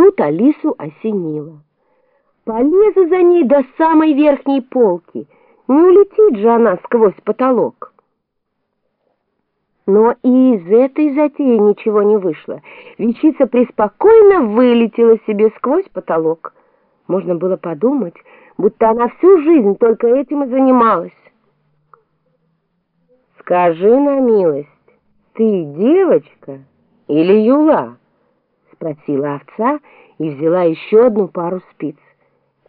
Тут Алису осенило. Полезу за ней до самой верхней полки. Не улетит же она сквозь потолок. Но и из этой затеи ничего не вышло. Вещица преспокойно вылетела себе сквозь потолок. Можно было подумать, будто она всю жизнь только этим и занималась. «Скажи на милость, ты девочка или юла?» — спросила овца и взяла еще одну пару спиц.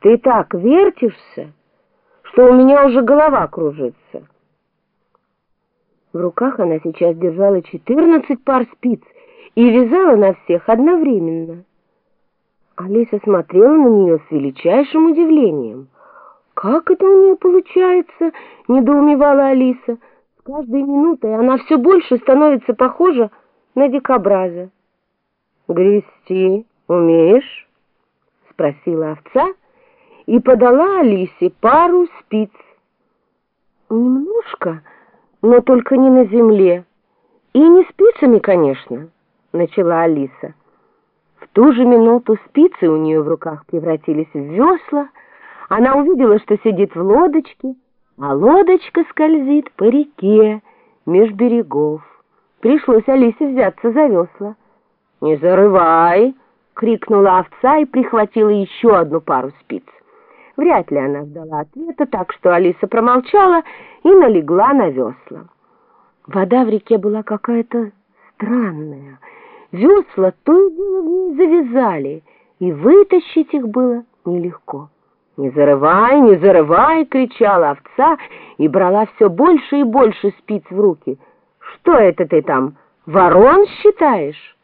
«Ты так вертишься, что у меня уже голова кружится». В руках она сейчас держала четырнадцать пар спиц и вязала на всех одновременно. Алиса смотрела на нее с величайшим удивлением. «Как это у нее получается?» — недоумевала Алиса. «С каждой минутой она все больше становится похожа на дикобраза». «Грести умеешь?» — спросила овца и подала Алисе пару спиц. «Немножко», но только не на земле. И не спицами, конечно, начала Алиса. В ту же минуту спицы у нее в руках превратились в весла. Она увидела, что сидит в лодочке, а лодочка скользит по реке меж берегов. Пришлось Алисе взяться за весла. «Не зарывай!» — крикнула овца и прихватила еще одну пару спиц. Вряд ли она ждала ответа, так что Алиса промолчала и налегла на весла. Вода в реке была какая-то странная. Весла то и дело в ней завязали, и вытащить их было нелегко. «Не зарывай, не зарывай!» — кричала овца и брала все больше и больше спиц в руки. «Что это ты там, ворон считаешь?»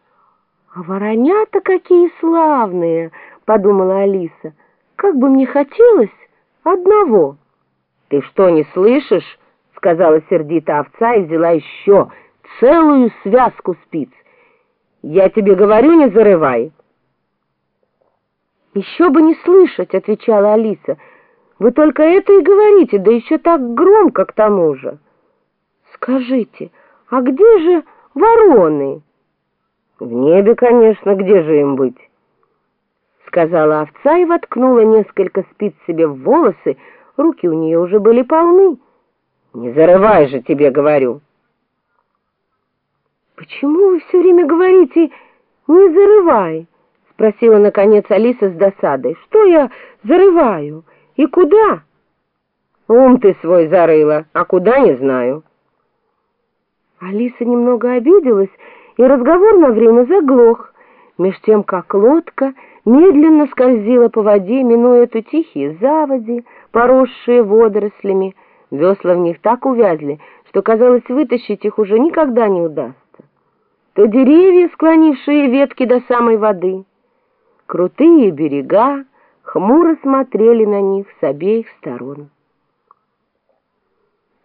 «А воронята какие славные!» — подумала Алиса. «Как бы мне хотелось одного!» «Ты что, не слышишь?» — сказала сердито овца и взяла еще целую связку спиц. «Я тебе говорю, не зарывай!» «Еще бы не слышать!» — отвечала Алиса. «Вы только это и говорите, да еще так громко к тому же!» «Скажите, а где же вороны?» «В небе, конечно, где же им быть?» Сказала овца и воткнула несколько спиц себе в волосы, руки у нее уже были полны. Не зарывай же, тебе говорю. Почему вы все время говорите «не зарывай»? Спросила, наконец, Алиса с досадой. Что я зарываю? И куда? Ум ты свой зарыла, а куда не знаю. Алиса немного обиделась, и разговор на время заглох, меж тем, как лодка медленно скользила по воде, минуя эту тихие заводи, поросшие водорослями, Весла в них так увязли, что, казалось, вытащить их уже никогда не удастся. То деревья, склонившие ветки до самой воды, крутые берега хмуро смотрели на них с обеих сторон.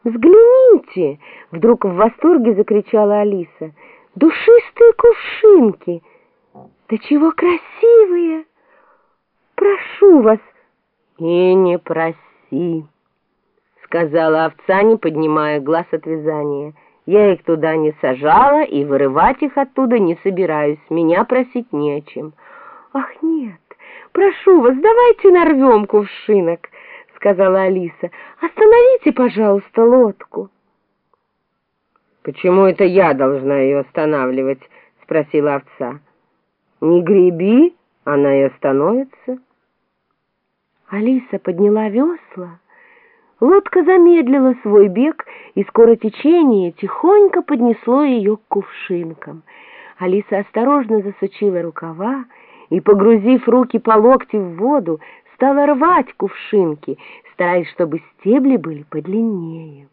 «Взгляните!» — вдруг в восторге закричала Алиса. «Душистые кувшинки! Да чего красивые! Прошу вас!» «И не проси!» сказала овца, не поднимая глаз от вязания. «Я их туда не сажала и вырывать их оттуда не собираюсь. Меня просить не о чем». «Ах, нет, прошу вас, давайте нарвем кувшинок», — сказала Алиса. «Остановите, пожалуйста, лодку». «Почему это я должна ее останавливать?» — спросила овца. «Не греби, она и остановится». Алиса подняла весла, Лодка замедлила свой бег, и скоро течение тихонько поднесло ее к кувшинкам. Алиса осторожно засучила рукава и, погрузив руки по локти в воду, стала рвать кувшинки, стараясь, чтобы стебли были подлиннее.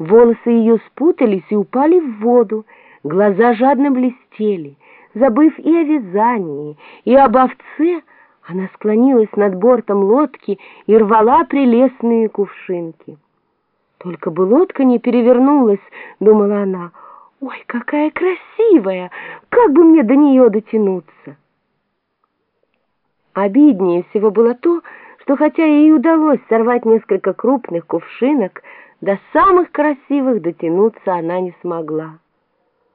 Волосы ее спутались и упали в воду, глаза жадно блестели. Забыв и о вязании, и об овце, она склонилась над бортом лодки и рвала прелестные кувшинки. Только бы лодка не перевернулась, думала она. Ой, какая красивая! Как бы мне до нее дотянуться? Обиднее всего было то, что хотя ей удалось сорвать несколько крупных кувшинок, до самых красивых дотянуться она не смогла.